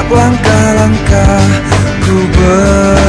Setiap langkah-langkah ku ber